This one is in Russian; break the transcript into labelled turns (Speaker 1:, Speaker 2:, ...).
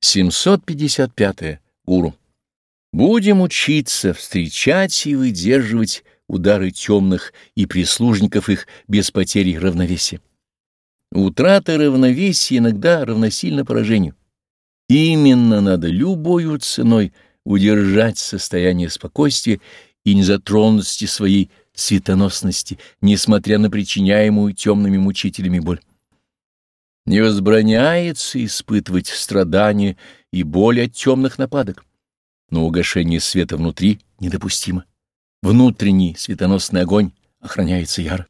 Speaker 1: 755. -е. Уру. Будем учиться встречать и выдерживать удары темных и прислужников их без потери равновесия. Утрата равновесия иногда равносильно поражению. Именно надо любою ценой удержать состояние спокойствия и незатронутости своей светоносности, несмотря на причиняемую темными мучителями боль. Не возбраняется испытывать страдания и боль от темных нападок, но угошение света внутри недопустимо. Внутренний светоносный огонь охраняется яро.